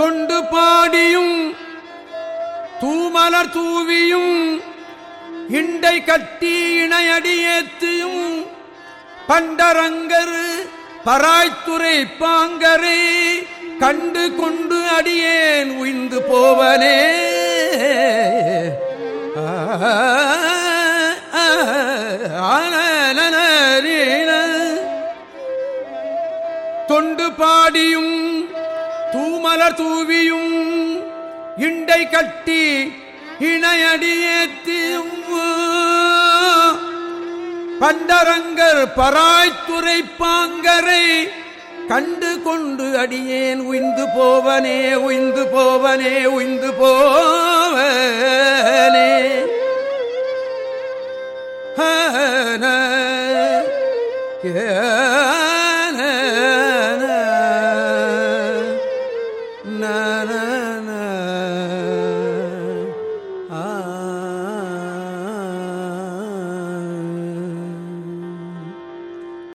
தொண்டு பாடியும் தூமலர் தூவியும் இண்டை கட்டி இணையடியேத்தியும் பண்டரங்கர் பராய்த்துறை பாங்கரை கண்டு கொண்டு அடியேன் உயிந்து போவனே. தொண்டு பாடியும் தூமலர் தூவியும் இண்டை கட்டி இணையடியேத்தியும். பண்டரங்கர் பராய்த்துறை பாங்கரை கண்டு கொண்டு அடியேன். உய்ந்து போவனே உய்ந்து போவனே உய்ந்து போவனே. ஹன, na na